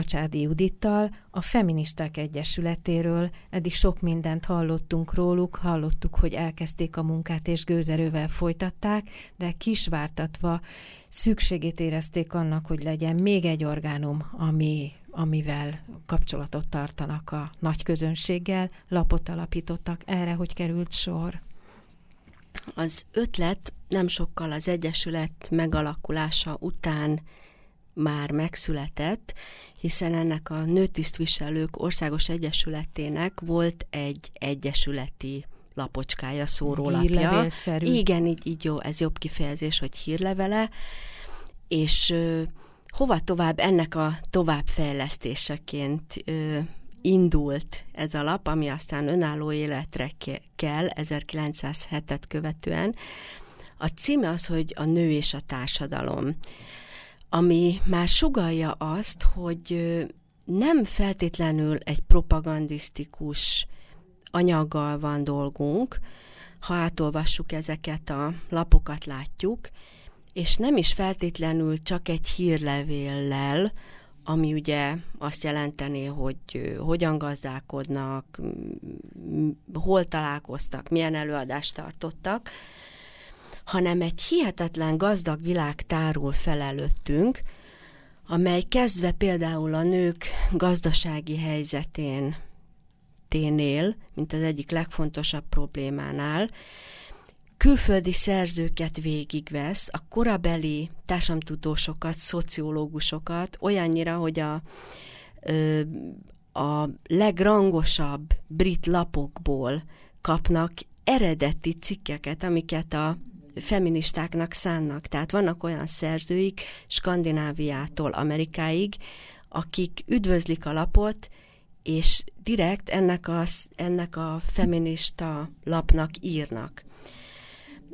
Csádi Judittal, a Feministák Egyesületéről. Eddig sok mindent hallottunk róluk, hallottuk, hogy elkezdték a munkát és gőzerővel folytatták, de kisvártatva szükségét érezték annak, hogy legyen még egy orgánum, ami amivel kapcsolatot tartanak a nagy közönséggel, lapot alapítottak. Erre hogy került sor? Az ötlet nem sokkal az Egyesület megalakulása után már megszületett, hiszen ennek a nőtisztviselők országos egyesületének volt egy egyesületi lapocskája, szórólapja. Igen, így, így jó, ez jobb kifejezés, hogy hírlevele, és hova tovább ennek a továbbfejlesztéseként ö, indult ez a lap, ami aztán önálló életre kell 1907-et követően. A címe az, hogy a nő és a társadalom, ami már sugalja azt, hogy nem feltétlenül egy propagandisztikus anyaggal van dolgunk, ha átolvassuk ezeket a lapokat, látjuk, és nem is feltétlenül csak egy hírlevéllel, ami ugye azt jelenteni, hogy hogyan gazdálkodnak, hol találkoztak, milyen előadást tartottak, hanem egy hihetetlen gazdag világ tárul fel előttünk, amely kezdve például a nők gazdasági helyzetén, területénél, mint az egyik legfontosabb problémánál, külföldi szerzőket végigvesz, a korabeli társamtudósokat, szociológusokat, olyannyira, hogy a, a legrangosabb brit lapokból kapnak eredeti cikkeket, amiket a feministáknak szánnak. Tehát vannak olyan szerzőik Skandináviától Amerikáig, akik üdvözlik a lapot, és direkt ennek a, ennek a feminista lapnak írnak.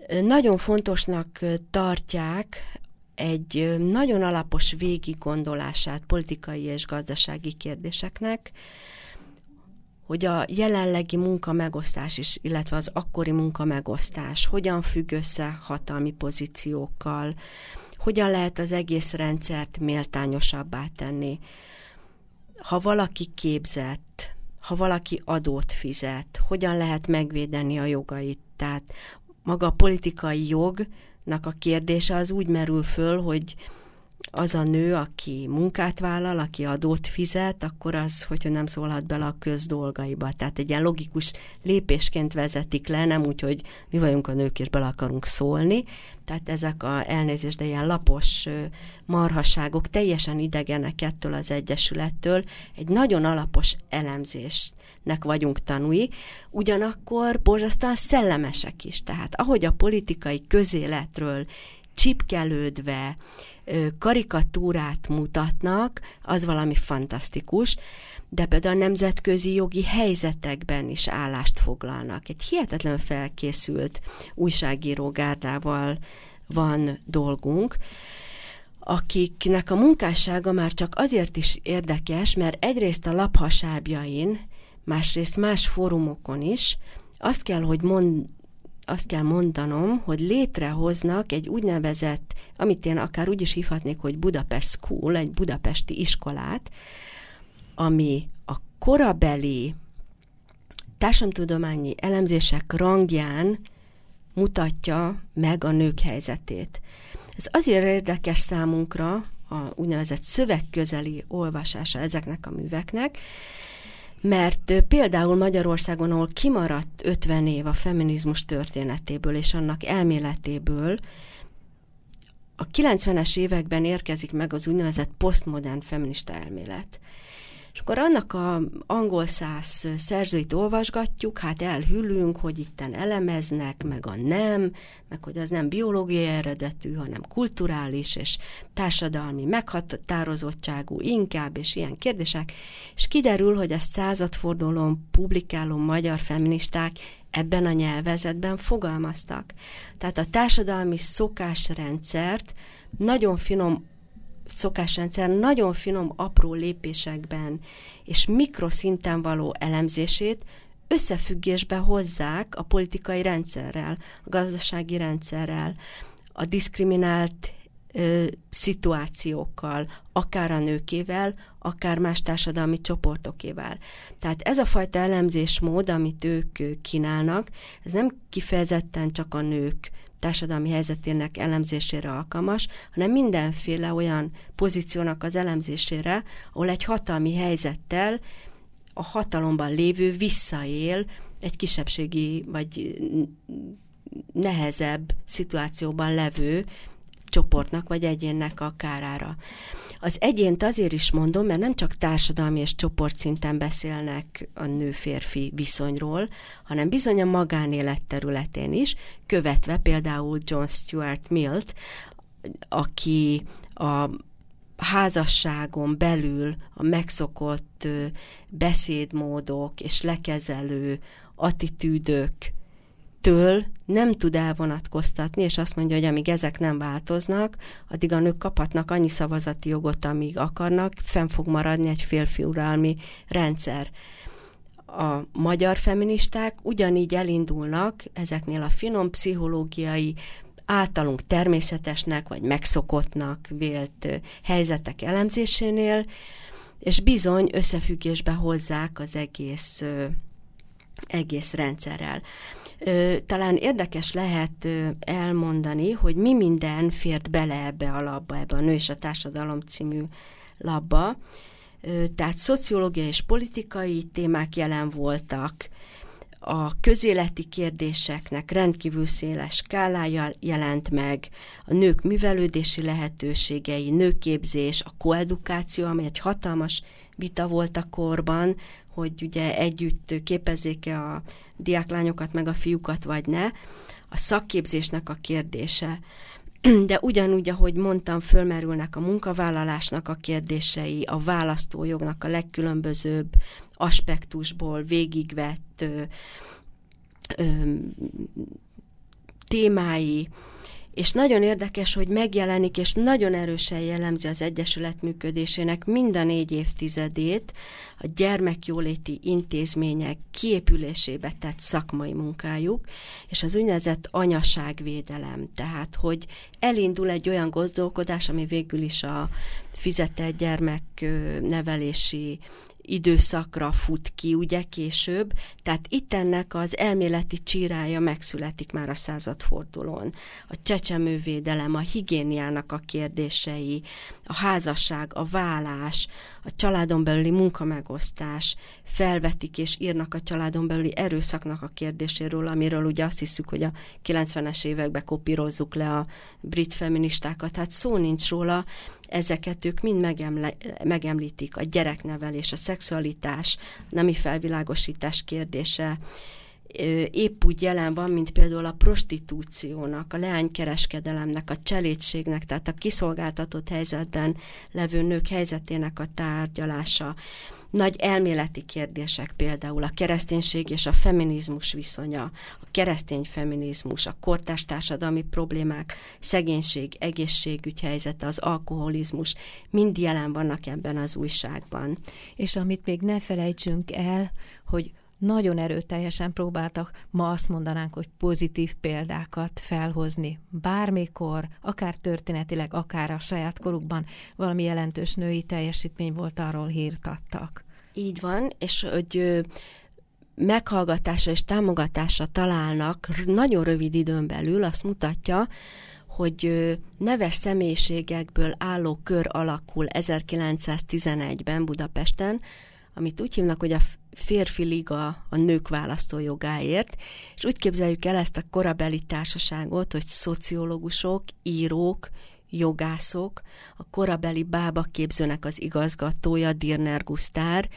Nagyon fontosnak tartják egy nagyon alapos végiggondolását politikai és gazdasági kérdéseknek, hogy a jelenlegi munka megosztás is, illetve az akkori munka megosztás hogyan függ össze hatalmi pozíciókkal, hogyan lehet az egész rendszert méltányosabbá tenni. Ha valaki képzett, ha valaki adót fizet, hogyan lehet megvédeni a jogait. Tehát maga a politikai jognak a kérdése az úgy merül föl, hogy az a nő, aki munkát vállal, aki adót fizet, akkor az, hogyha nem szólhat bele a közdolgaiba. Tehát egy ilyen logikus lépésként vezetik le, nem úgy, hogy mi vagyunk a nők, és bele akarunk szólni. Tehát ezek a elnézés, de ilyen lapos marhaságok teljesen idegenek ettől az Egyesülettől. Egy nagyon alapos elemzésnek vagyunk tanúi, ugyanakkor borzasztóan szellemesek is. Tehát ahogy a politikai közéletről csipkelődve, karikatúrát mutatnak, az valami fantasztikus, de például a nemzetközi jogi helyzetekben is állást foglalnak. Egy hihetetlen felkészült újságíró gárdával van dolgunk, akiknek a munkássága már csak azért is érdekes, mert egyrészt a laphasábjain, másrészt más fórumokon is azt kell, hogy mond, azt kell mondanom, hogy létrehoznak egy úgynevezett, amit én akár úgy is hívhatnék, hogy Budapest School, egy budapesti iskolát, ami a korabeli társadalomtudományi elemzések rangján mutatja meg a nők helyzetét. Ez azért érdekes számunkra, a úgynevezett szövegközeli olvasása ezeknek a műveknek, mert például Magyarországon, ahol kimaradt 50 év a feminizmus történetéből és annak elméletéből, a 90-es években érkezik meg az úgynevezett posztmodern feminista elmélet. És akkor annak a angol száz szerzőit olvasgatjuk, hát elhűlünk, hogy itten elemeznek, meg a nem, meg hogy az nem biológiai eredetű, hanem kulturális és társadalmi meghatározottságú inkább, és ilyen kérdések, és kiderül, hogy a századfordulón publikáló magyar feministák ebben a nyelvezetben fogalmaztak. Tehát a társadalmi szokásrendszert nagyon finom szokásrendszer nagyon finom, apró lépésekben és mikroszinten való elemzését összefüggésbe hozzák a politikai rendszerrel, a gazdasági rendszerrel, a diszkriminált ö, szituációkkal, akár a nőkével, akár más társadalmi csoportokével. Tehát ez a fajta elemzésmód, amit ők kínálnak, ez nem kifejezetten csak a nők társadalmi helyzetének elemzésére alkalmas, hanem mindenféle olyan pozíciónak az elemzésére, ahol egy hatalmi helyzettel a hatalomban lévő visszaél egy kisebbségi vagy nehezebb szituációban levő csoportnak vagy egyénnek a kárára. Az egyént azért is mondom, mert nem csak társadalmi és csoportszinten beszélnek a nő-férfi viszonyról, hanem bizony a magánélet területén is, követve például John Stuart Millt, aki a házasságon belül a megszokott beszédmódok és lekezelő attitűdök től nem tud elvonatkoztatni, és azt mondja, hogy amíg ezek nem változnak, addig a nők kaphatnak annyi szavazati jogot, amíg akarnak, fenn fog maradni egy férfi uralmi rendszer. A magyar feministák ugyanígy elindulnak ezeknél a finom pszichológiai, általunk természetesnek vagy megszokottnak vélt helyzetek elemzésénél, és bizony összefüggésbe hozzák az egész egész rendszerrel. Talán érdekes lehet elmondani, hogy mi minden fért bele ebbe a labba, ebbe a Nő és a Társadalom című labba. tehát szociológiai és politikai témák jelen voltak, a közéleti kérdéseknek rendkívül széles skálája jelent meg, a nők művelődési lehetőségei, nőképzés, a koedukáció, ami egy hatalmas vita volt a korban, hogy ugye együtt képezzék-e a diáklányokat meg a fiúkat, vagy ne, a szakképzésnek a kérdése. De ugyanúgy, ahogy mondtam, fölmerülnek a munkavállalásnak a kérdései, a választójognak a legkülönbözőbb aspektusból végigvett ö, ö, témái, és nagyon érdekes, hogy megjelenik, és nagyon erősen jellemzi az Egyesület működésének mind a négy évtizedét a gyermekjóléti intézmények kiépülésébe tett szakmai munkájuk, és az úgynevezett anyaságvédelem, tehát hogy elindul egy olyan gondolkodás, ami végül is a fizetett gyermeknevelési időszakra fut ki, ugye később, tehát itt ennek az elméleti csírája megszületik már a századfordulón. A csecsemővédelem, a higiéniának a kérdései, a házasság, a vállás, a családon belüli munkamegosztás. Felvetik és írnak a családon belüli erőszaknak a kérdéséről, amiről ugye azt hiszük, hogy a 90-es években kopírozzuk le a brit feministákat. Hát szó nincs róla, ezeket ők mind megemle- megemlítik, a gyereknevelés, a szexualitás, a nemi felvilágosítás kérdése, épp úgy jelen van, mint például a prostitúciónak, a leánykereskedelemnek, a cselédségnek, tehát a kiszolgáltatott helyzetben levő nők helyzetének a tárgyalása. Nagy elméleti kérdések például a kereszténység és a feminizmus viszonya, a keresztény feminizmus, a kortárs társadalmi problémák, szegénység, egészségügy helyzete, az alkoholizmus, mind jelen vannak ebben az újságban. És amit még ne felejtsünk el, hogy nagyon erőteljesen próbáltak, ma azt mondanánk, hogy pozitív példákat felhozni. Bármikor, akár történetileg, akár a saját korukban valami jelentős női teljesítmény volt, arról hírt. Így van, és hogy meghallgatásra és támogatásra találnak nagyon rövid időn belül, azt mutatja, hogy neves személyiségekből álló kör alakul 1911-ben Budapesten, amit úgy hívnak, hogy a férfi liga a nők választójogáért, és úgy képzeljük el ezt a korabeli társaságot, hogy szociológusok, írók, jogászok, a korabeli bába képzőnek az igazgatója, Dirner Gusztár,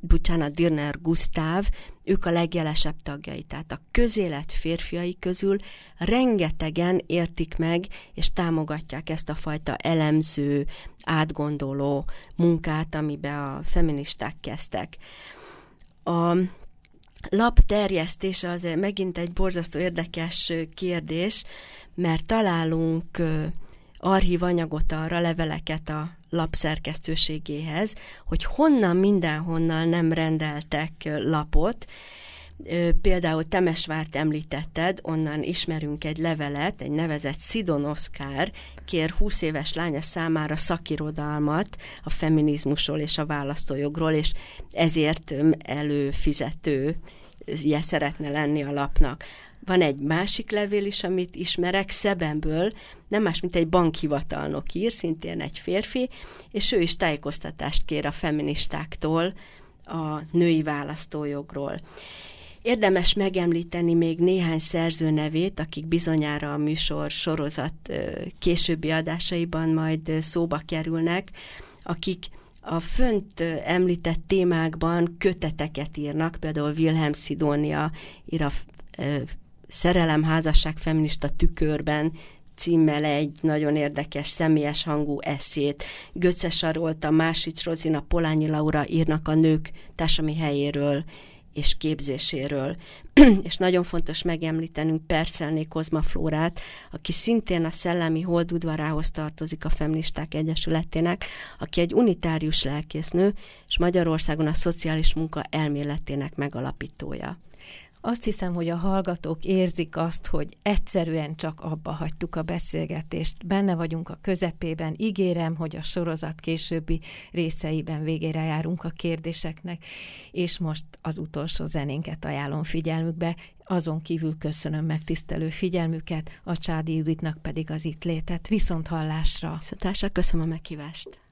bocsánat, Dirner Gusztáv, ők a legjelesebb tagjai. Tehát a közélet férfiai közül rengetegen értik meg és támogatják ezt a fajta elemző, átgondoló munkát, amiben a feministák kezdtek. A lap terjesztése az megint egy borzasztó érdekes kérdés, mert találunk archív anyagot arra, leveleket a lap szerkesztőségéhez, hogy honnan mindenhonnan nem rendeltek lapot, Például Temesvárt említetted, onnan ismerünk egy levelet, egy nevezett Szidon Oszkár kér 20 éves lánya számára szakirodalmat a feminizmusról és a választójogról, és ezért előfizető szeretne lenni a lapnak. Van egy másik levél is, amit ismerek, Szebenből, nem más, mint egy bankhivatalnok ír, szintén egy férfi, és ő is tájékoztatást kér a feministáktól a női választójogról. Érdemes megemlíteni még néhány szerző nevét, akik bizonyára a műsor sorozat későbbi adásaiban majd szóba kerülnek, akik a fönt említett témákban köteteket írnak, például Wilhelm Sidonia ír a Szerelem, házasság, feminista tükörben címmel egy nagyon érdekes, személyes hangú eszét. Götze Sarolta, Másics Rozina, Polányi Laura írnak a nők társadalmi helyéről és képzéséről. <clears throat> és nagyon fontos megemlítenünk Percelné Kozma Flórát, aki szintén a szellemi holdudvarához tartozik a Feministák Egyesületének, aki egy unitárius lelkésznő, és Magyarországon a szociális munka elméletének megalapítója. Azt hiszem, hogy a hallgatók érzik azt, hogy egyszerűen csak abba hagytuk a beszélgetést. Benne vagyunk a közepében. Ígérem, hogy a sorozat későbbi részeiben végére járunk a kérdéseknek, és most az utolsó zenénket ajánlom figyelmükbe. Azon kívül köszönöm megtisztelő figyelmüket, a Csádi Juditnak pedig az itt létet. Viszont hallásra! Viszontlátásra köszönöm a meghívást!